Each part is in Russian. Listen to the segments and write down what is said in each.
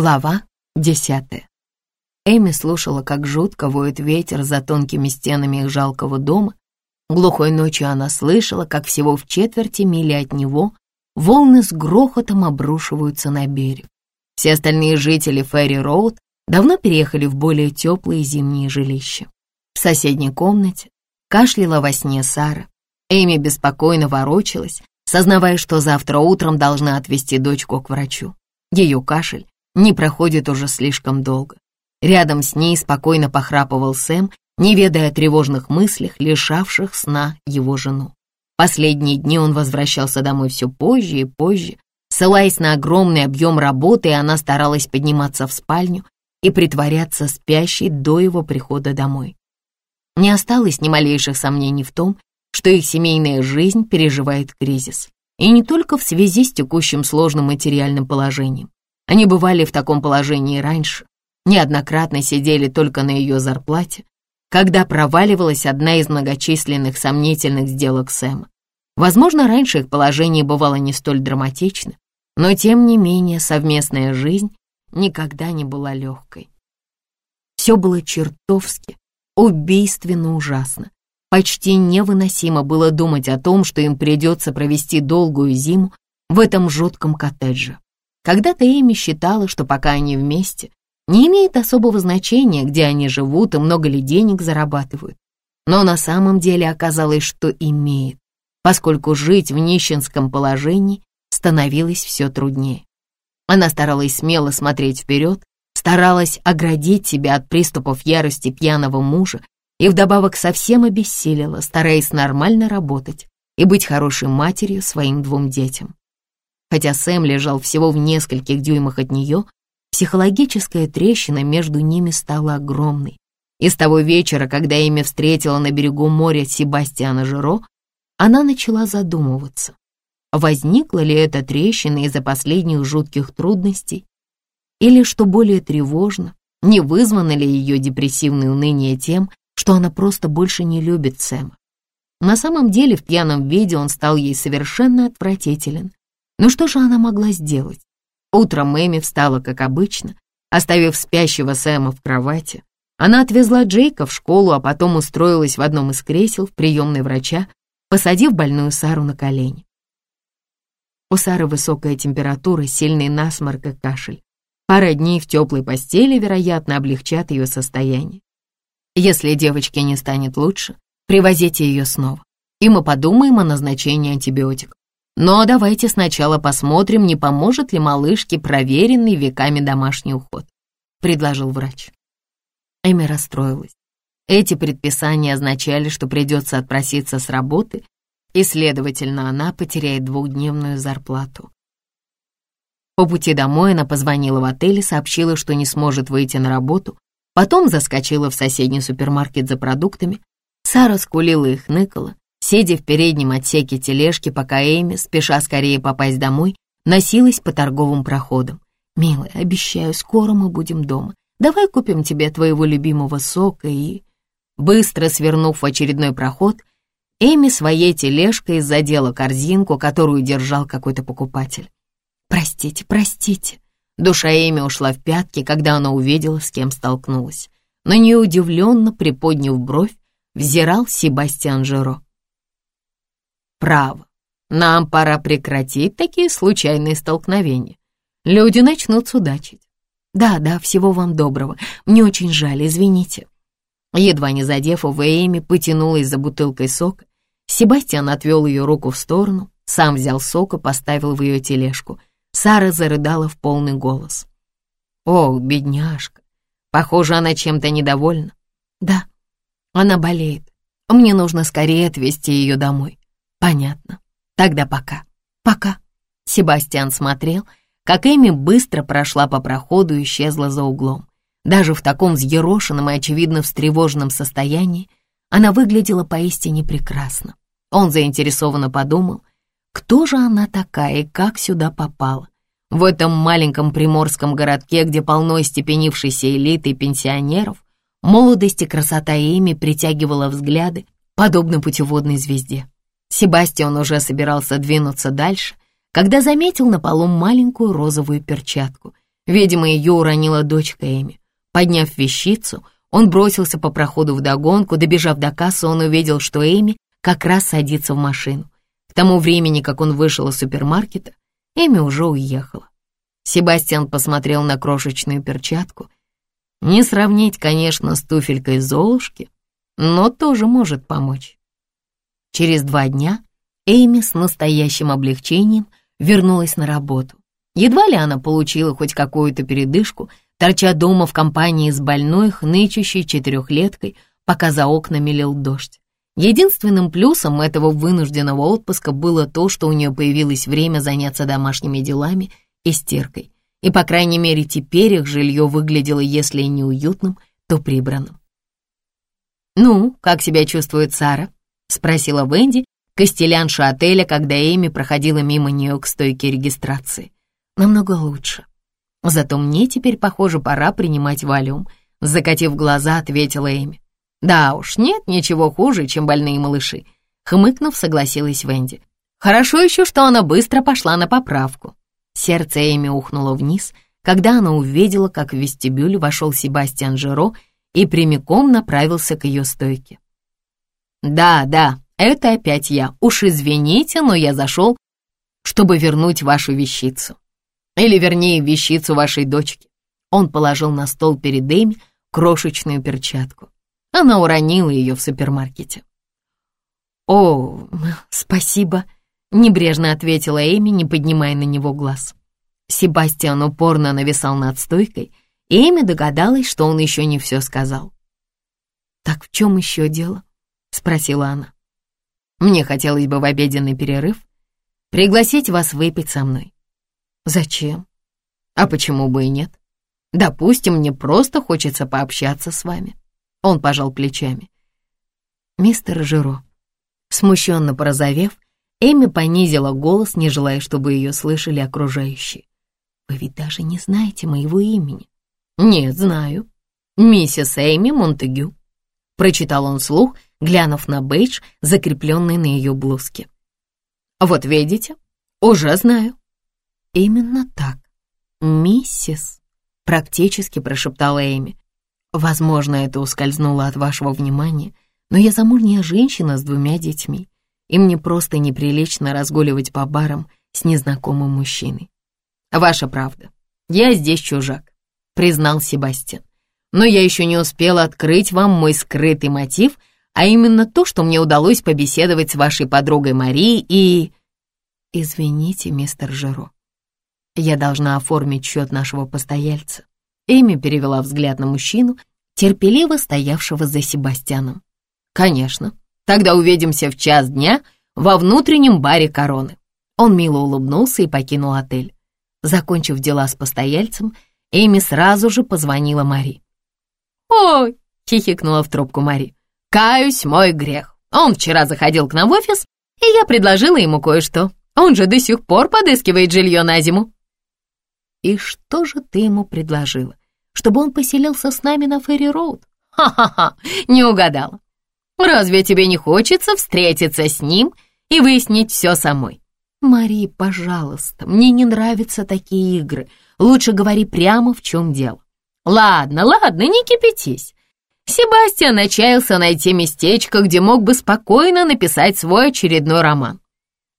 Глава десятая. Эми слушала, как жутко воет ветер за тонкими стенами их жалкого дома. Глухой ночью она слышала, как всего в четверти мили от него волны с грохотом обрушиваются на берег. Все остальные жители Ферри-Роуд давно переехали в более теплые зимние жилища. В соседней комнате кашляла во сне Сара. Эми беспокойно ворочалась, сознавая, что завтра утром должна отвезти дочку к врачу. Ее кашель не проходит уже слишком долго. Рядом с ней спокойно похрапывал Сэм, не ведая о тревожных мыслях, лишавших сна его жену. Последние дни он возвращался домой все позже и позже, ссылаясь на огромный объем работы, и она старалась подниматься в спальню и притворяться спящей до его прихода домой. Не осталось ни малейших сомнений в том, что их семейная жизнь переживает кризис. И не только в связи с текущим сложным материальным положением. Они бывали в таком положении раньше, неоднократно сидели только на ее зарплате, когда проваливалась одна из многочисленных сомнительных сделок Сэма. Возможно, раньше их положение бывало не столь драматично, но тем не менее совместная жизнь никогда не была легкой. Все было чертовски, убийственно ужасно. Почти невыносимо было думать о том, что им придется провести долгую зиму в этом жутком коттедже. Когда-то Эми считала, что пока они вместе, не имеет особого значения, где они живут и много ли денег зарабатывают. Но на самом деле оказалось, что имеет, поскольку жить в нищенском положении становилось все труднее. Она старалась смело смотреть вперед, старалась оградить себя от приступов ярости пьяного мужа и вдобавок совсем обессилила, стараясь нормально работать и быть хорошей матерью своим двум детям. Хотя Сэм лежал всего в нескольких дюймах от нее, психологическая трещина между ними стала огромной. И с того вечера, когда Эми встретила на берегу моря Себастьяна Жиро, она начала задумываться, возникла ли эта трещина из-за последних жутких трудностей, или, что более тревожно, не вызвано ли ее депрессивное уныние тем, что она просто больше не любит Сэма. На самом деле в пьяном виде он стал ей совершенно отвратителен, ну что же она могла сделать? Утром Эми встала, как обычно, оставив спящего Сэма в кровати. Она отвезла Джейка в школу, а потом устроилась в одном из кресел в приемной врача, посадив больную Сару на колени. У Сары высокая температура, сильный насморк и кашель. Пара дней в теплой постели, вероятно, облегчат ее состояние. Если девочке не станет лучше, привозите ее снова, и мы подумаем о назначении антибиотиков. Но давайте сначала посмотрим, не поможет ли малышке проверенный веками домашний уход», — предложил врач. Эми расстроилась. Эти предписания означали, что придется отпроситься с работы, и, следовательно, она потеряет двухдневную зарплату. По пути домой она позвонила в отель и сообщила, что не сможет выйти на работу, потом заскочила в соседний супермаркет за продуктами. Сара скулила и хныкала, Сидя в переднем отсеке тележки, пока Эми, спеша скорее попасть домой, носилась по торговым проходам. «Милая, обещаю, скоро мы будем дома. Давай купим тебе твоего любимого сока и...» Быстро свернув в очередной проход, Эми своей тележкой задела корзинку, которую держал какой-то покупатель. «Простите, простите». Душа Эми ушла в пятки, когда она увидела, с кем столкнулась. На нее удивленно, приподняв бровь, взирал Себастьян Жиро. Право, нам пора прекратить такие случайные столкновения. Люди начнут судачить. Да, да, всего вам доброго. Мне очень жаль, извините. Едва не задев его, Эми потянулась за бутылкой сока. Себастьян отвел ее руку в сторону, сам взял сок и поставил в ее тележку. Сара зарыдала в полный голос. «Ох, бедняжка, похоже, она чем-то недовольна». «Да, она болеет. Мне нужно скорее отвезти ее домой». Понятно. Тогда пока. Пока. Себастьян смотрел, как Эми быстро прошла по проходу и исчезла за углом. Даже в таком взъерошенном и, очевидно, встревоженном состоянии она выглядела поистине прекрасно. Он заинтересованно подумал, кто же она такая и как сюда попала. В этом маленьком приморском городке, где полно степенившейся элиты и пенсионеров, молодость и красота Эми притягивала взгляды, подобно путеводной звезде. Себастьян уже собирался двинуться дальше, когда заметил на полу маленькую розовую перчатку. Видимо, ее уронила дочка Эми. Подняв вещицу, он бросился по проходу вдогонку, добежав до кассы, он увидел, что Эми как раз садится в машину. К тому времени, как он вышел из супермаркета, Эми уже уехала. Себастьян посмотрел на крошечную перчатку. Не сравнить, конечно, с туфелькой Золушки, но тоже может помочь. Через два дня Эми с настоящим облегчением вернулась на работу. Едва ли она получила хоть какую-то передышку, торча дома в компании с больной, хнычущей четырехлеткой, пока за окнами лил дождь. Единственным плюсом этого вынужденного отпуска было то, что у нее появилось время заняться домашними делами и стиркой. И, по крайней мере, теперь их жилье выглядело, если и не уютным, то прибранным. «Ну, как себя чувствует Сара?» — спросила Венди, костелянша отеля, когда Эми проходила мимо нее к стойке регистрации. «Намного лучше. Зато мне теперь, похоже, пора принимать валюм», — закатив глаза, ответила Эми. «Да уж, нет ничего хуже, чем больные малыши», — хмыкнув, согласилась Венди. «Хорошо еще, что она быстро пошла на поправку». Сердце Эми ухнуло вниз, когда она увидела, как в вестибюль вошел Себастьян Жиро и прямиком направился к ее стойке. «Да, да, это опять я. Уж извините, но я зашел, чтобы вернуть вашу вещицу. Или, вернее, вещицу вашей дочки». Он положил на стол перед Эми крошечную перчатку. Она уронила ее в супермаркете. «О, спасибо», — небрежно ответила Эми, не поднимая на него глаз. Себастьян упорно нависал над стойкой, и Эми догадалась, что он еще не все сказал. «Так в чем еще дело?» — спросила она. «Мне хотелось бы в обеденный перерыв пригласить вас выпить со мной». «Зачем?» «А почему бы и нет? Допустим, мне просто хочется пообщаться с вами». Он пожал плечами. «Мистер Жиро». Смущенно порозовев, Эми понизила голос, не желая, чтобы ее слышали окружающие. «Вы ведь даже не знаете моего имени». «Нет, знаю. Миссис Эми Монтегю», — прочитал он слух, глянув на бейдж, закрепленный на ее блузке. «Вот видите, уже знаю». «Именно так, миссис», — практически прошептала Эми. Возможно, это ускользнуло от вашего внимания, но я замужняя женщина с двумя детьми, и мне просто неприлично разгуливать по барам с незнакомым мужчиной. Ваша правда, я здесь чужак, признал Себастьян. Но я еще не успела открыть вам мой скрытый мотив, а именно то, что мне удалось побеседовать с вашей подругой Марией и... Извините, мистер Жиро, я должна оформить счет нашего постояльца. Эми перевела взгляд на мужчину, терпеливо стоявшего за Себастьяном. «Конечно. Тогда увидимся в час дня во внутреннем баре Короны». Он мило улыбнулся и покинул отель. Закончив дела с постояльцем, Эми сразу же позвонила Мари. «Ой!» — хихикнула в трубку Мари. «Каюсь, мой грех. Он вчера заходил к нам в офис, и я предложила ему кое-что. Он же до сих пор подыскивает жилье на зиму». «И что же ты ему предложила? Чтобы он поселился с нами на Ферри-Роуд?» «Ха-ха-ха, не угадала. Разве тебе не хочется встретиться с ним и выяснить все самой?» «Мари, пожалуйста, мне не нравятся такие игры. Лучше говори прямо, в чем дело». «Ладно, ладно, не кипятись. Себастьян отчаялся найти местечко, где мог бы спокойно написать свой очередной роман.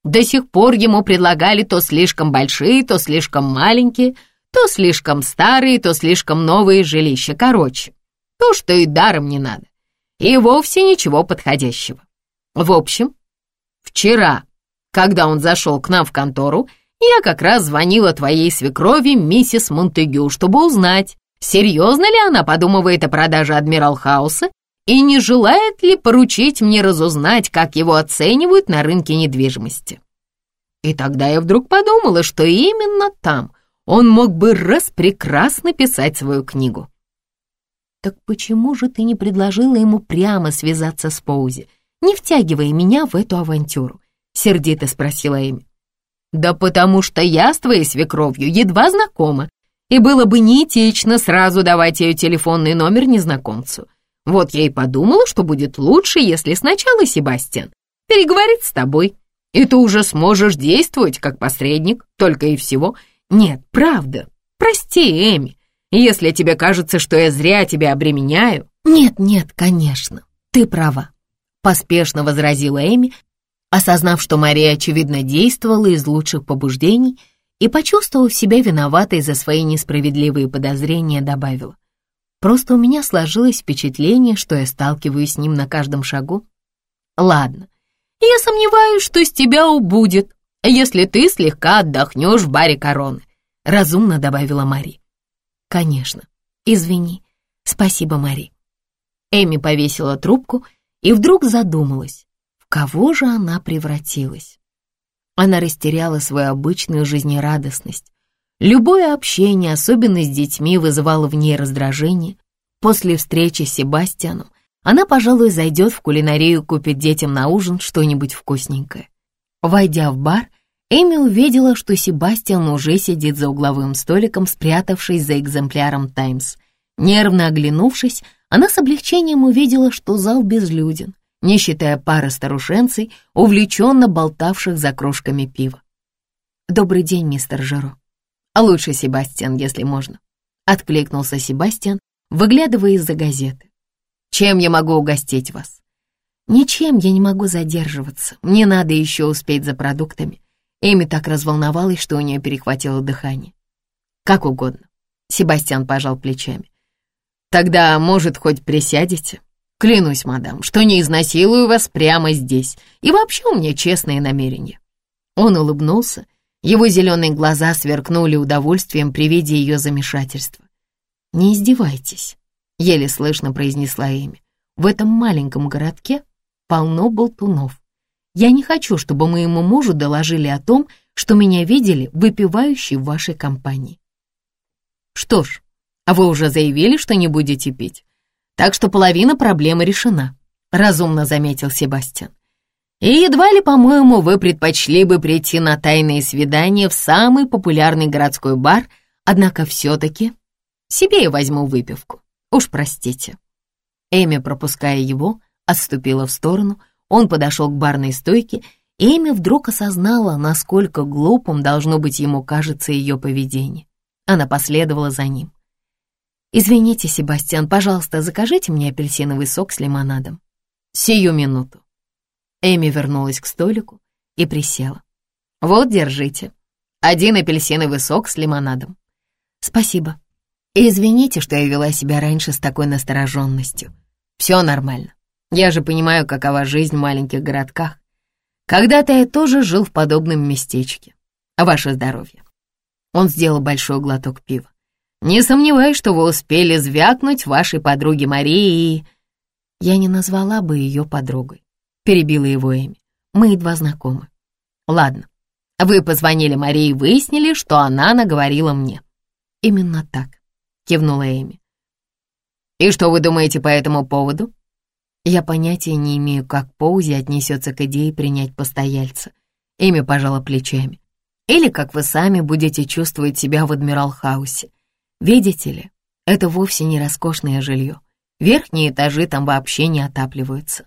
До сих пор ему предлагали то слишком большие, то слишком маленькие, то слишком старые, то слишком новые жилища. Короче, то, что и даром не надо. И вовсе ничего подходящего. В общем, вчера, когда он зашел к нам в контору, я как раз звонила твоей свекрови, миссис Монтегю, чтобы узнать, серьезно ли она подумывает о продаже Адмирал Хауса и не желает ли поручить мне разузнать, как его оценивают на рынке недвижимости. И тогда я вдруг подумала, что именно там он мог бы распрекрасно писать свою книгу. «Так почему же ты не предложила ему прямо связаться с Поузи, не втягивая меня в эту авантюру?» — сердито спросила Эми. «Да потому что я с твоей свекровью едва знакома, и было бы неэтично сразу давать ее телефонный номер незнакомцу. Вот я и подумала, что будет лучше, если сначала Себастьян переговорит с тобой, и ты уже сможешь действовать как посредник, только и всего. Нет, правда, Прости, Эми, если тебе кажется, что я зря тебя обременяю». «Нет, нет, конечно, ты права», — поспешно возразила Эми, осознав, что Мария, очевидно, действовала из лучших побуждений и, почувствовав себя виноватой за свои несправедливые подозрения, добавила. «Просто у меня сложилось впечатление, что я сталкиваюсь с ним на каждом шагу. Ладно, я сомневаюсь, что с тебя убудет, если ты слегка отдохнешь в баре короны», — разумно добавила Мари. «Конечно. Извини. Спасибо, Мари». Эми повесила трубку и вдруг задумалась, в кого же она превратилась. Она растеряла свою обычную жизнерадостность. Любое общение, особенно с детьми, вызывало в ней раздражение. После встречи с Себастьяном она, пожалуй, зайдет в кулинарию купит детям на ужин что-нибудь вкусненькое. Войдя в бар, Эми увидела, что Себастьян уже сидит за угловым столиком, спрятавшись за экземпляром «Таймс». Нервно оглянувшись, она с облегчением увидела, что зал безлюден, не считая пары старушенцей, увлеченно болтавших за кружками пива. «Добрый день, мистер Жаро. А лучше Себастьян, если можно», — откликнулся Себастьян, выглядывая из-за газеты. Чем я могу угостить вас?» «Ничем я не могу задерживаться. Мне надо еще успеть за продуктами». Эми так разволновалась, что у нее перехватило дыхание. «Как угодно». Себастьян пожал плечами. «Тогда, может, хоть присядете? Клянусь, мадам, что не изнасилую вас прямо здесь. И вообще у меня честные намерения». Он улыбнулся. Его зеленые глаза сверкнули удовольствием при виде ее замешательства. «Не издевайтесь», — еле слышно произнесла Эми. «В этом маленьком городке полно болтунов. Я не хочу, чтобы моему мужу доложили о том, что меня видели выпивающей в вашей компании». «Что ж, а вы уже заявили, что не будете пить, так что половина проблемы решена», — разумно заметил Себастьян. «И едва ли, по-моему, вы предпочли бы прийти на тайные свидания в самый популярный городской бар, однако все-таки себе я возьму выпивку». Уж простите». Эми, пропуская его, отступила в сторону, он подошел к барной стойке, и Эми вдруг осознала, насколько глупым должно быть ему кажется ее поведение. Она последовала за ним. «Извините, Себастьян, пожалуйста, закажите мне апельсиновый сок с лимонадом». «Сию минуту». Эми вернулась к столику и присела. «Вот, держите. Один апельсиновый сок с лимонадом». «Спасибо», извините, что я вела себя раньше с такой настороженностью. Все нормально. Я же понимаю, какова жизнь в маленьких городках. Когда-то я тоже жил в подобном местечке. Ваше здоровье. Он сделал большой глоток пива. Не сомневаюсь, что вы успели звякнуть вашей подруге Марии. Я не назвала бы ее подругой. Перебила его Эми. Мы едва знакомы. Ладно. Вы позвонили Марии и выяснили, что она наговорила мне. Именно так кивнула Эми. «И что вы думаете по этому поводу?» Я понятия не имею, как Поузи отнесется к идее принять постояльца. Эми пожала плечами. Или как вы сами будете чувствовать себя в Адмирал-хаусе. Видите ли, это вовсе не роскошное жилье. Верхние этажи там вообще не отапливаются.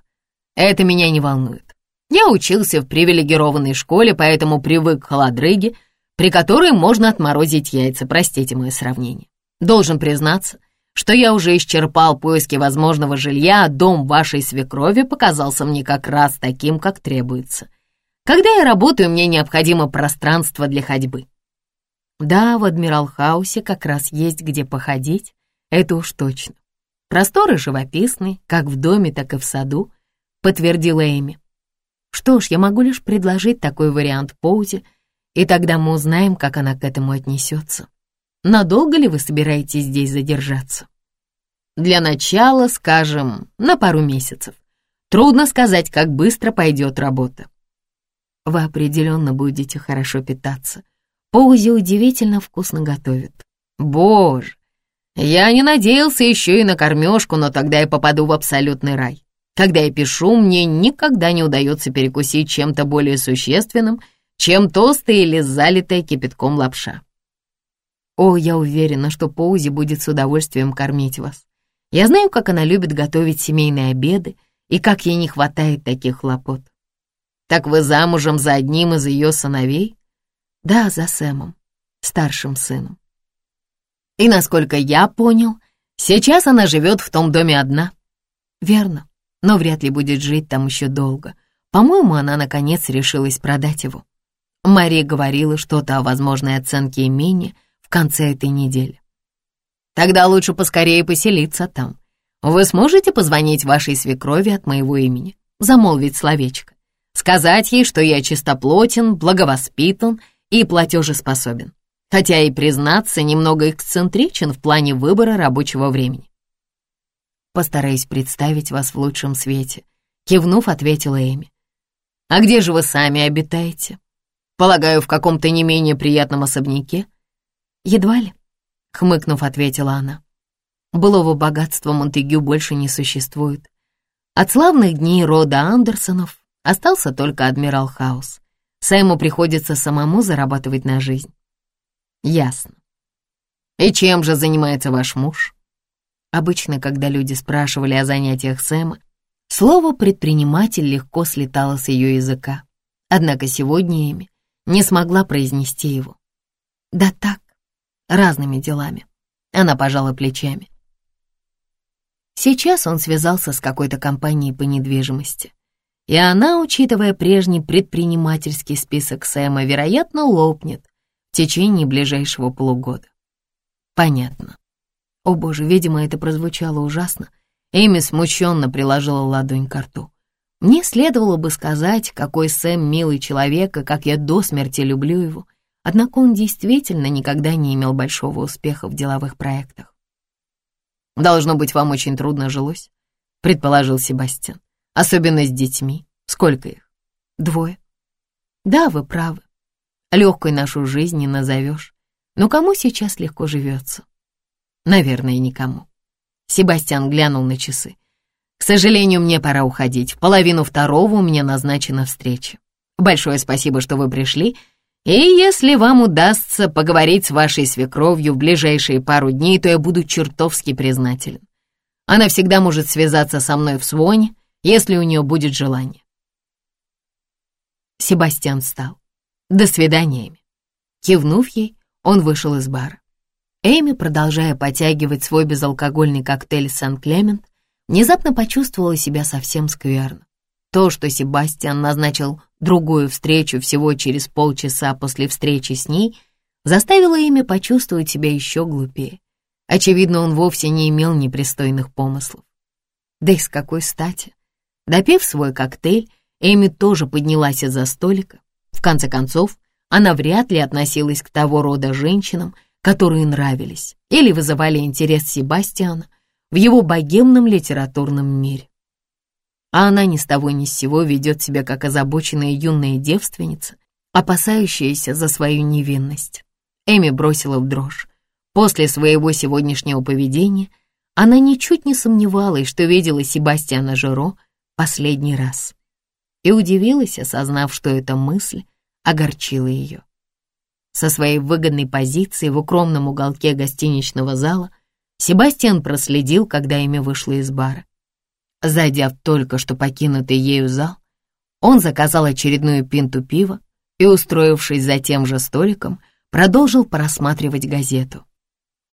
Это меня не волнует. Я учился в привилегированной школе, поэтому привык к холодрыге, при которой можно отморозить яйца, простите мое сравнение. Должен признаться, что я уже исчерпал поиски возможного жилья, а дом вашей свекрови показался мне как раз таким, как требуется. Когда я работаю, мне необходимо пространство для ходьбы. Да, в Адмирал-хаусе как раз есть где походить, это уж точно. Просторы живописные, как в доме, так и в саду, подтвердила Эми. Что ж, я могу лишь предложить такой вариант Поузе, и тогда мы узнаем, как она к этому отнесется. Надолго ли вы собираетесь здесь задержаться? Для начала, скажем, на пару месяцев. Трудно сказать, как быстро пойдет работа. Вы определенно будете хорошо питаться. Поузи удивительно вкусно готовит. Боже, я не надеялся еще и на кормежку, но тогда я попаду в абсолютный рай. Когда я пишу, мне никогда не удается перекусить чем-то более существенным, чем тосты или залитая кипятком лапша. О, я уверена, что Поузи будет с удовольствием кормить вас. Я знаю, как она любит готовить семейные обеды и как ей не хватает таких хлопот. Так вы замужем за одним из ее сыновей? Да, за Сэмом, старшим сыном. И, насколько я понял, сейчас она живет в том доме одна. Верно, но вряд ли будет жить там еще долго. По-моему, она, наконец, решилась продать его. Мария говорила что-то о возможной оценке имения в конце этой недели. Тогда лучше поскорее поселиться там. Вы сможете позвонить вашей свекрови от моего имени, замолвить словечко, сказать ей, что я чистоплотен, благовоспитан и платежеспособен, хотя и, признаться, немного эксцентричен в плане выбора рабочего времени. Постараюсь представить вас в лучшем свете, кивнув, ответила Эми. А где же вы сами обитаете? Полагаю, в каком-то не менее приятном особняке? Едва ли, хмыкнув, ответила она. Былого богатства Монтегю больше не существует. От славных дней рода Андерсонов остался только адмирал Хаус. Сайму приходится самому зарабатывать на жизнь. Ясно. И чем же занимается ваш муж? Обычно, когда люди спрашивали о занятиях Сэма, слово «предприниматель» легко слетало с ее языка. Однако сегодня Эми не смогла произнести его. Да так, разными делами. Она пожала плечами. Сейчас он связался с какой-то компанией по недвижимости. И она, учитывая прежний предпринимательский список Сэма, вероятно, лопнет в течение ближайшего полугода. Понятно. О боже, видимо, это прозвучало ужасно. Эми смущенно приложила ладонь к рту. Мне следовало бы сказать, какой Сэм милый человек, и как я до смерти люблю его. Однако он действительно никогда не имел большого успеха в деловых проектах. «Должно быть, вам очень трудно жилось», — предположил Себастьян. Особенно с детьми. Сколько их? Двое. Да, вы правы. Легкой нашу жизнь не назовешь. Но кому сейчас легко живется? Наверное, никому. Себастьян глянул на часы. К сожалению, мне пора уходить. В половину второго у меня назначена встреча. Большое спасибо, что вы пришли. И если вам удастся поговорить с вашей свекровью в ближайшие пару дней, то я буду чертовски признателен. Она всегда может связаться со мной в Своне если у нее будет желание. Себастьян встал. «До свидания, Эми». Кивнув ей, он вышел из бара. Эми, продолжая потягивать свой безалкогольный коктейль «Сан-Клемент», внезапно почувствовала себя совсем скверно. То, что Себастьян назначил другую встречу всего через полчаса после встречи с ней, заставило Эми почувствовать себя еще глупее. Очевидно, он вовсе не имел непристойных помыслов. Да и с какой стати? Допив свой коктейль, Эми тоже поднялась из-за столика. В конце концов, она вряд ли относилась к того рода женщинам, которые нравились или вызывали интерес Себастьяна в его богемном литературном мире. А она ни с того ни с сего ведет себя как озабоченная юная девственница, опасающаяся за свою невинность. Эми бросила в дрожь. После своего сегодняшнего поведения она ничуть не сомневалась, что видела Себастьяна Жиро последний раз. И удивилась, осознав, что эта мысль огорчила ее. Со своей выгодной позиции в укромном уголке гостиничного зала Себастьян проследил, когда ими вышло из бара. Зайдя в только что покинутый ею зал, он заказал очередную пинту пива и, устроившись за тем же столиком, продолжил просматривать газету.